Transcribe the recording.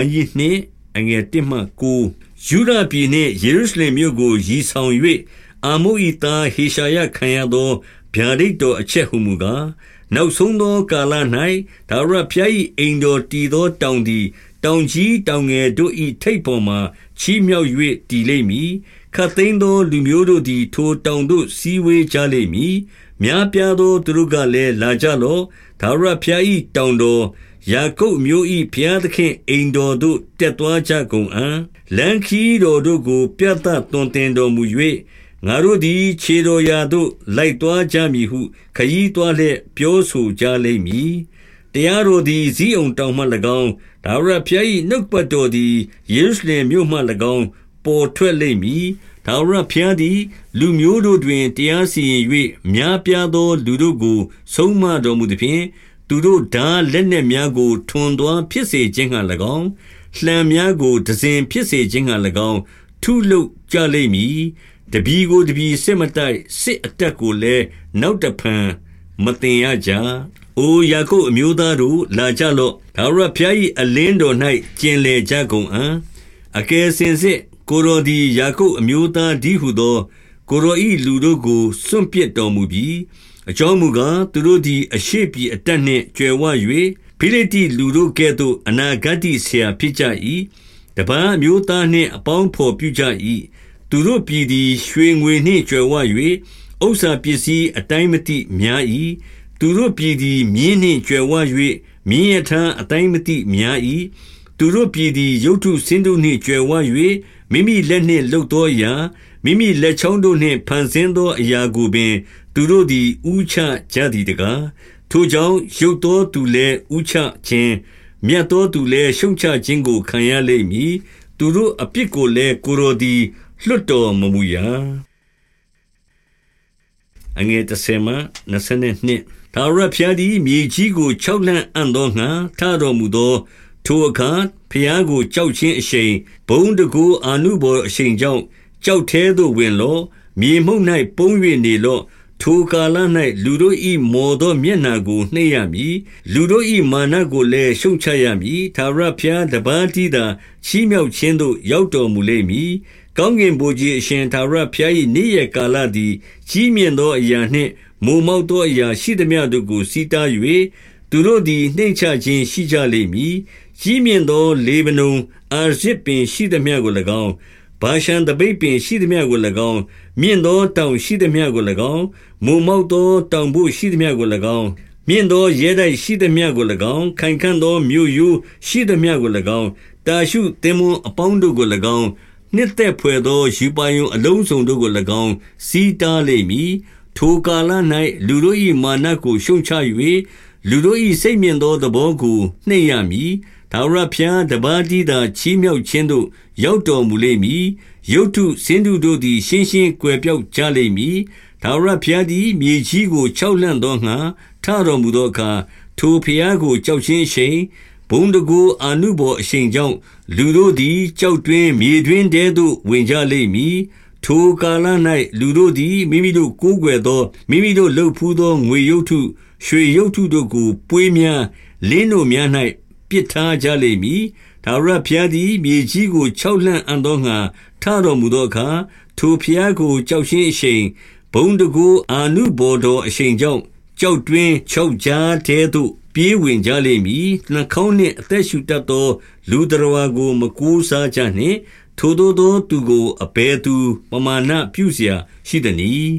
န်းကြီးနှင့်အငယ်1မှ9ယူဒပြည်နှင့်ယေရုရှလင်မြို့ကိုရည်ဆောင်၍အာမု၏သားဟေရှာယခံရသောဗျာဒိတ်တော်အချက်ဟုမူကားနောက်ဆုံးသောကာလ၌ဒါဝရဖျား၏အိမ်တော်တည်သောတောင်သည် တောင်ကြီးတောင်ငယ်တို့၏ထိပ်ပေါ်မှချီးမြှောက်၍တည်လိမ့်မည်ခတ်သိမ်းသောလူမျိုးတို့သည် ထိုတောင်သို့စီးဝေးကြလိမ့်မည်များပြားသောသူတို့ကလည်းလာကြလော့ဒါဝရဖျား၏တောင်တော် ယာကုပ်မျိုး၏ဘုရားသခင်အိမ်တော်သို့တက်သွားကြကုန်အံ့လန်ခီတော်တို့ကို ပြတ်သသွန်တင်တော်မူ၍ငါတို့သည်ခြေတော်ရာသို့လိုက်သွားကြမည်ဟု ခရီးသွားလျက်ပြောဆိုကြလိမ့်မည်တရားတော်သည်ဇီးအောင်တောင်မှ၎င်းဒါဝရဖျား၏နှုတ်ပတ်တော်သည်ယေရုရှလင်မြို့မှ၎င်းပေါ်ထွက်လိမ့်မည်ထာဝရဘုရားသည် လူမျိုးတို့တွင်တရားစီရင်၍များပြားသော လူတို့ကို ဆုံးမတော်မူသည်ဖြင့် သူတို့ဓာလက်နှင့်များကို ထွန်သွားဖြစ်စေခြင်းဟံ၎င်းလှံများကိုဒဇင်ဖြစ်စေခြင်းဟံ၎င်း ထုလုကြလိမ့်မည်တပီကိုတပီစစ်မတိုက်စစ်အတက်ကိုလည်းနောက်တဖန်မတင်ရကြ။အိုယာကုပ်အမျိုးသားတို့လာကြလော့။ဒါဝရဖျား၏အလင်းတော်၌ကျင်လေကြကုန်အံ့။အကယ်စင်စစ်ကိုရောဒီယာကုပ်အမျိုးသားဒီဟုသော ကိုရောဤလူတို့ကိုစွန့်ပစ်တော်မူပြီး အကြောင်းမူကားသူတို့သည် အရှိပြီအတက်နှင့်ကြွယ်ဝ၍ဖိလိတိလူတို့ကဲ့သို့ အနာဂတ်ဆရာဖြစ်ကြ၏တပန်းမျိုးသားနှင့် အပေါင်းဖော်ပြုကြ၏သူတို့ပြည်သည် ရွှေငွေနှင့်ကြွယ်ဝ၍ဥစ္စာပစ္စည်း အတိုင်းမတိများ၏သူတို့ပြည်သည် မြင်းနှင့်ကြွယ်ဝ၍မြင်းရထံအတိုင်းမတိများ၏သူတို့ပြည်သည် ရုတ်ထုစင်းတို့နှင့်ကြွယ်ဝ၍မိမိလက်နှင့်လှုပ်သောအရာ မိမိလက်ချောင်းတို့နှင့် ဖန်ဆင်းသောအရာကိုပင် သူတို့သည်ဥချကြသည်တကားထိုကြောင့်ရုပ်သောသူလည်းဥချခြင်းမြတ်သောသူလည်းရှုံချခြင်းကိုခံရလိမ့်မည်သူတို့အပြစ်ကိုလည်းကိုယ်တော်သည်လွတ်တော်မမူရာအငယ်30မှ22သာရဖျားသည်မြေကြီးကို၆လန့်အံ့သောငါထတော်မူသောထိုအခါဖျားကိုကြောက်ခြင်းအရှိန်ဘုံတကူအာနုဘော်အရှိန်ကြောင့်ကြောက်သေးသို့ဝင်လော့မြေမှုန့်၌ပုံ၍နေလော့ ထိုကာလ၌လူတို့၏မော်သောမျက်နှာကိုနှိပ်ရမည်လူတို့၏မာနကိုလည်းရှုံချရမည်သာရဖျားတပါးတည်းသာချီးမြှောက်ခြင်းသို့ရောက်တော်မူလိမ့်မည်ကောင်းကင်ဘုရားအရှင်သာရဖျား၏နေ့ရက်ကာလသည်ကြီးမြင့်သောအရာနှင့်မိုမောက်သောအရာရှိသည်များတို့ကိုစီးတား၍သူတို့သည်နှိမ့်ချခြင်းရှိကြလိမ့်မည်ကြီးမြင့်သော လေဗနုန်အာရစ်ပင်ရှိသည်များကို၎င်း ဘာရှန်တပိတ်ပင်ရှိသည်များကို၎င်းမြင့်သောတောင်ရှိသည်များကို၎င်းမုံမောက်သောတောင်ဖို့ရှိသည်များကို၎င်းမြင့်သောရဲတိုက်ရှိသည်များကို၎င်းခိုင်ခံ့သောမြို့ရိုးရှိသည်များကို၎င်းတာရှုသင်္မွန်အပေါင်းတို့ကို၎င်းနှစ်သက်ဖွယ်သောယူပါယုံအလုံးစုံတို့ကို၎င်းစီးတားလိမ့်မည်ထိုကာလ၌လူတို့၏မာနကိုရှုံချ၍လူတို့၏စိတ်မြင့်သောသဘောကိုနှိမ့်ရမည် ထာဝရဘုရားတပါးတည်းသာချီးမြှောက်ခြင်းသို့ရောက်တော်မူလိမ့်မည်ရုတ်ထုစင်တုတို့သည် ရှင်းရှင်းကွယ်ပြောက်ကြလိမ့်မည်ထာဝရဘုရားသည်မြေကြီးကိုခြောက်လှန့်သောငါထတော်မူသောအခါထိုဘုရားကိုကြောက်ခြင်းရှိန်ဘုံတကူအာနုဘော်အရှိန်ကြောင့်လူတို့သည်ကြောက်တွင်မြေတွင်တဲသို့ဝင်ကြလိမ့်မည်ထိုကာလ၌လူတို့သည်မိမိတို့ကိုးကွယ်သောမိမိတို့လှုပ်ဖူးသောငွေရုပ်ထုရွှေရုပ်ထုတို့ကိုပွေးများလင်းတို့များ၌ ပစ်ထားကြလိမ့်မည်။ထာဝရဘုရားသည်မြေကြီးကိုခြောက်လှန့်အံ့သောငါထတော်မူသောအခါထိုဘုရားကိုကြောက်ခြင်းအရှိန်ဘုံတကူအာနုဘော်တော်အရှိန်ကြောင့်ကြောက်တွင်ခြောက်ကြားတဲ့သို့ပြေးဝင်ကြလိမ့်မည်နှာခေါင်းနှင့်အသက်ရှူတတ်သောလူတော်ဝါကိုမကူးစားကြနှင့်ထိုသောသောသူကိုအဘဲသူပမာဏပြုเสียရှိသည်